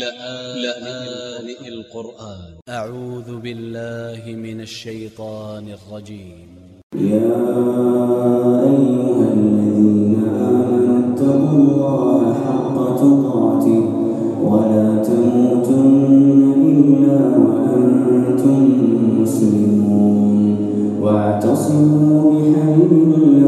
لآن القرآن. أ ع و ذ ب ا ل ل ه من ا ل ش ي ط ا ن ا ل ج ي م يا أيها الذين آمنوا اتقوا الله حق تقاته ولا تموتن إلا وأنتم مسلمون. واعتصموا بحبل الله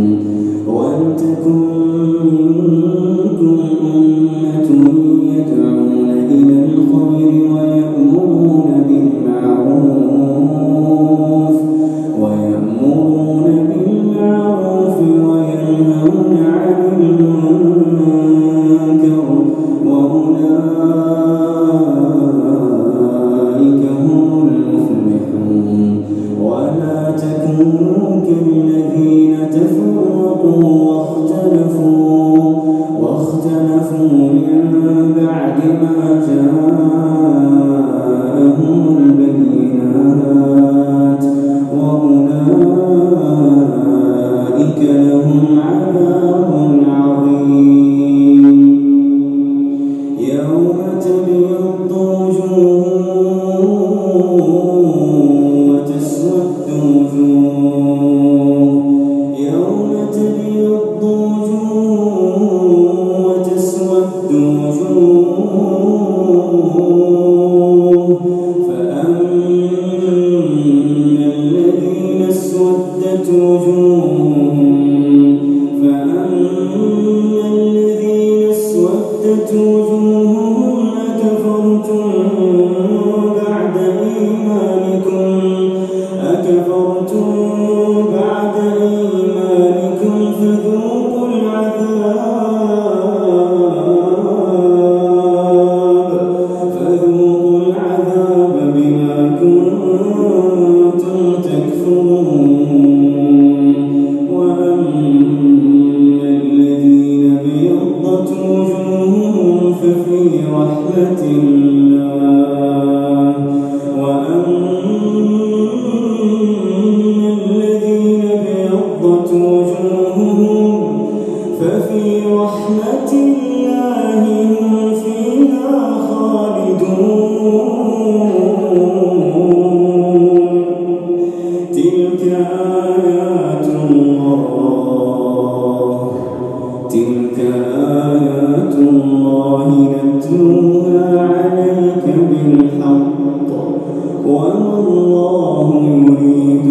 Jesus آيات الله نتلوها عليك بالحق وما الله يريد